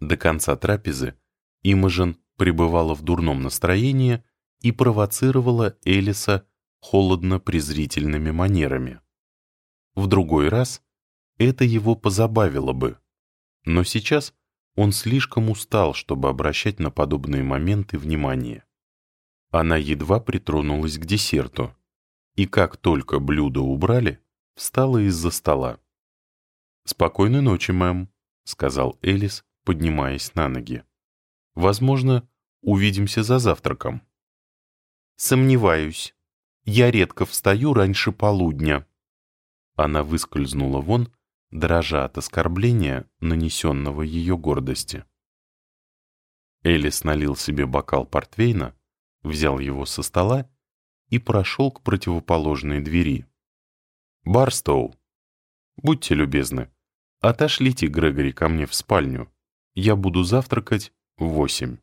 До конца трапезы Имажен пребывала в дурном настроении и провоцировала Элиса холодно-презрительными манерами. В другой раз это его позабавило бы, но сейчас он слишком устал, чтобы обращать на подобные моменты внимание. Она едва притронулась к десерту, и как только блюдо убрали, встала из-за стола. «Спокойной ночи, мэм», — сказал Элис, поднимаясь на ноги. «Возможно, увидимся за завтраком». «Сомневаюсь. Я редко встаю раньше полудня». Она выскользнула вон, дрожа от оскорбления, нанесенного ее гордости. Элис налил себе бокал портвейна, взял его со стола и прошел к противоположной двери. «Барстоу, будьте любезны, отошлите Грегори ко мне в спальню. Я буду завтракать в восемь».